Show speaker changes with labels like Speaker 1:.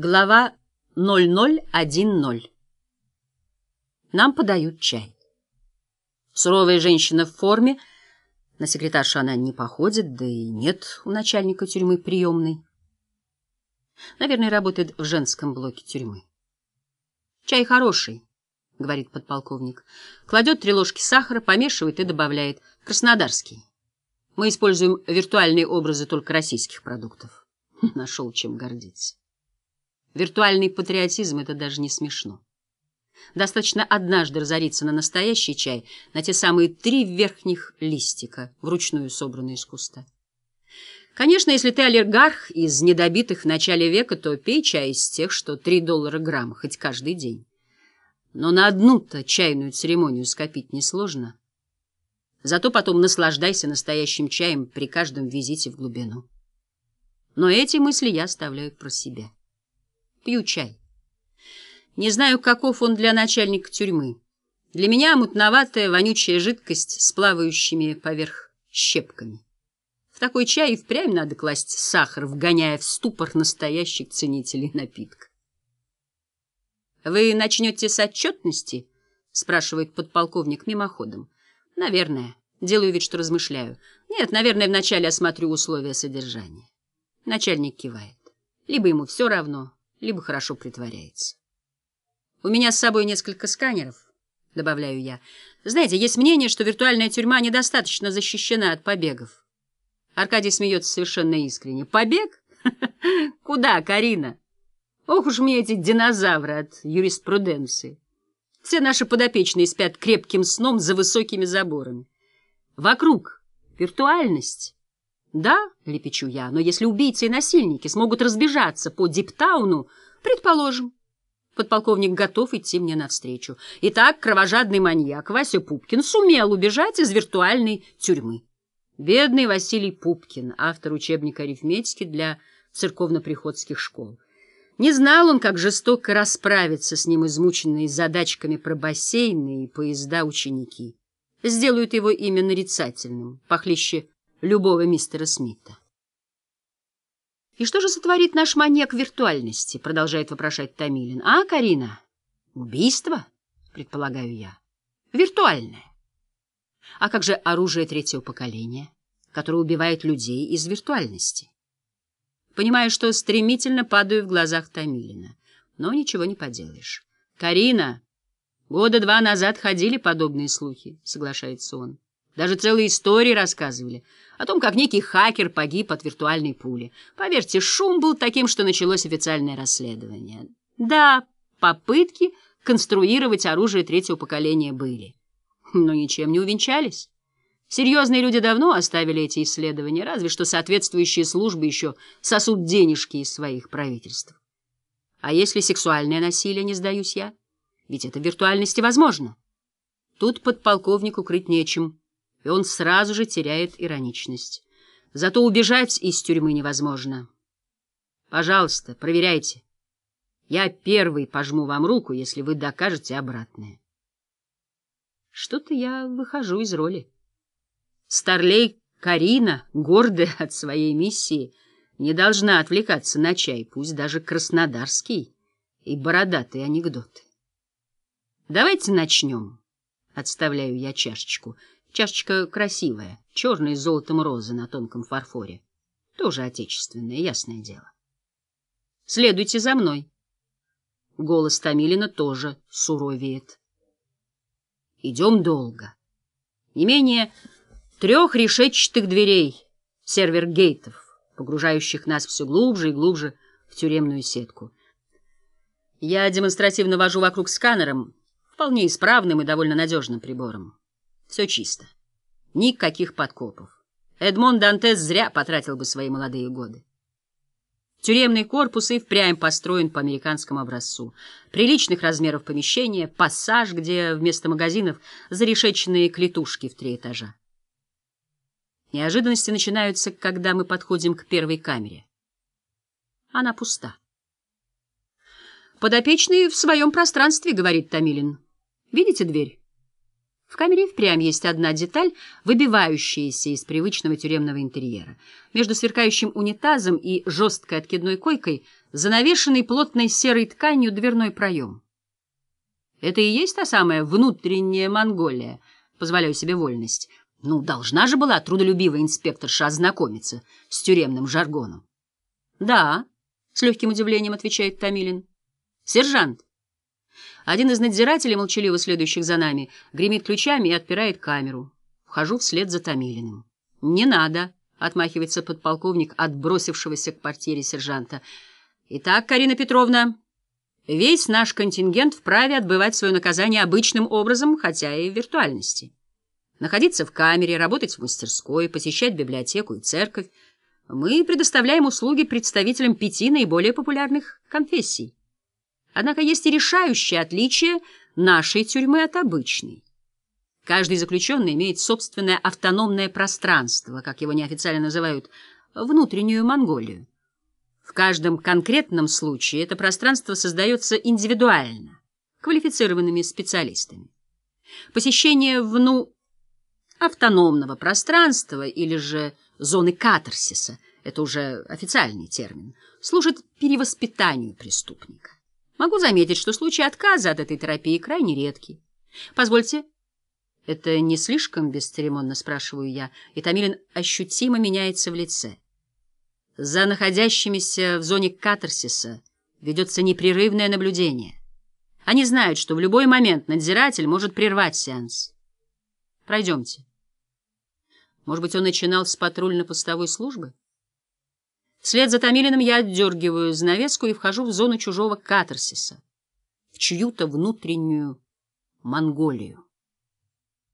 Speaker 1: Глава 0010. Нам подают чай. Суровая женщина в форме, на секретаршу она не походит, да и нет у начальника тюрьмы приемной. Наверное, работает в женском блоке тюрьмы. «Чай хороший», — говорит подполковник. Кладет три ложки сахара, помешивает и добавляет. «Краснодарский. Мы используем виртуальные образы только российских продуктов». Нашел чем гордиться. Виртуальный патриотизм — это даже не смешно. Достаточно однажды разориться на настоящий чай, на те самые три верхних листика, вручную собранные из куста. Конечно, если ты олигарх из недобитых в начале века, то пей чай из тех, что три доллара грамм, хоть каждый день. Но на одну-то чайную церемонию скопить несложно. Зато потом наслаждайся настоящим чаем при каждом визите в глубину. Но эти мысли я оставляю про себя. Пью чай. Не знаю, каков он для начальника тюрьмы. Для меня мутноватая, вонючая жидкость с плавающими поверх щепками. В такой чай и впрямь надо класть сахар, вгоняя в ступор настоящих ценителей напитка. «Вы начнете с отчетности?» — спрашивает подполковник мимоходом. «Наверное. Делаю вид, что размышляю. Нет, наверное, вначале осмотрю условия содержания». Начальник кивает. Либо ему все равно, либо хорошо притворяется. У меня с собой несколько сканеров, добавляю я. Знаете, есть мнение, что виртуальная тюрьма недостаточно защищена от побегов. Аркадий смеется совершенно искренне. Побег? Куда, Карина? Ох уж мне эти динозавры от юриспруденции. Все наши подопечные спят крепким сном за высокими заборами. Вокруг виртуальность. Да, лепечу я, но если убийцы и насильники смогут разбежаться по Диптауну, предположим, подполковник готов идти мне навстречу. Итак, кровожадный маньяк Вася Пупкин сумел убежать из виртуальной тюрьмы. Бедный Василий Пупкин, автор учебника арифметики для церковно-приходских школ. Не знал он, как жестоко расправиться с ним измученные задачками про бассейны и поезда ученики. Сделают его имя нарицательным, похлеще любого мистера Смита. «И что же сотворит наш маньяк виртуальности?» — продолжает вопрошать Томилин. «А, Карина? Убийство?» — предполагаю я. «Виртуальное. А как же оружие третьего поколения, которое убивает людей из виртуальности?» Понимаю, что стремительно падаю в глазах Томилина, но ничего не поделаешь. «Карина, года два назад ходили подобные слухи», — соглашается он. Даже целые истории рассказывали о том, как некий хакер погиб от виртуальной пули. Поверьте, шум был таким, что началось официальное расследование. Да, попытки конструировать оружие третьего поколения были, но ничем не увенчались. Серьезные люди давно оставили эти исследования, разве что соответствующие службы еще сосут денежки из своих правительств. А если сексуальное насилие, не сдаюсь я? Ведь это в виртуальности возможно. Тут подполковнику крыть нечем и он сразу же теряет ироничность. Зато убежать из тюрьмы невозможно. Пожалуйста, проверяйте. Я первый пожму вам руку, если вы докажете обратное. Что-то я выхожу из роли. Старлей Карина, гордая от своей миссии, не должна отвлекаться на чай, пусть даже краснодарский и бородатые анекдоты. Давайте начнем. Отставляю я чашечку. Чашечка красивая, черная с золотом розы на тонком фарфоре. Тоже отечественная, ясное дело. Следуйте за мной. Голос Томилина тоже суровеет. Идем долго. Не менее трех решетчатых дверей, сервер-гейтов, погружающих нас все глубже и глубже в тюремную сетку. Я демонстративно вожу вокруг сканером, вполне исправным и довольно надежным прибором. Все чисто. Никаких подкопов. Эдмон Дантес зря потратил бы свои молодые годы. Тюремный корпус и впрямь построен по американскому образцу. Приличных размеров помещения, пассаж, где вместо магазинов зарешеченные клетушки в три этажа. Неожиданности начинаются, когда мы подходим к первой камере. Она пуста. «Подопечный в своем пространстве», — говорит Томилин. «Видите дверь?» В камере впрямь есть одна деталь, выбивающаяся из привычного тюремного интерьера. Между сверкающим унитазом и жесткой откидной койкой занавешенный плотной серой тканью дверной проем. Это и есть та самая внутренняя Монголия, позволяю себе вольность. Ну, должна же была трудолюбивая инспекторша ознакомиться с тюремным жаргоном. — Да, — с легким удивлением отвечает Томилин. — Сержант. Один из надзирателей, молчаливо следующих за нами, гремит ключами и отпирает камеру. Вхожу вслед за Томилиным. — Не надо, — отмахивается подполковник, отбросившегося к портьере сержанта. — Итак, Карина Петровна, весь наш контингент вправе отбывать свое наказание обычным образом, хотя и в виртуальности. Находиться в камере, работать в мастерской, посещать библиотеку и церковь. Мы предоставляем услуги представителям пяти наиболее популярных конфессий. Однако есть и решающее отличие нашей тюрьмы от обычной. Каждый заключенный имеет собственное автономное пространство, как его неофициально называют, внутреннюю Монголию. В каждом конкретном случае это пространство создается индивидуально, квалифицированными специалистами. Посещение вну автономного пространства или же зоны катарсиса, это уже официальный термин, служит перевоспитанию преступника. Могу заметить, что случаи отказа от этой терапии крайне редки. Позвольте, это не слишком бесцеремонно, спрашиваю я, и Томилин ощутимо меняется в лице. За находящимися в зоне катарсиса ведется непрерывное наблюдение. Они знают, что в любой момент надзиратель может прервать сеанс. Пройдемте. Может быть, он начинал с патрульно-постовой службы? Вслед за Томилиным я отдергиваю занавеску и вхожу в зону чужого катарсиса, в чью-то внутреннюю Монголию.